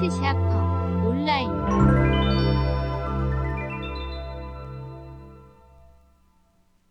스트샵 컴 온라인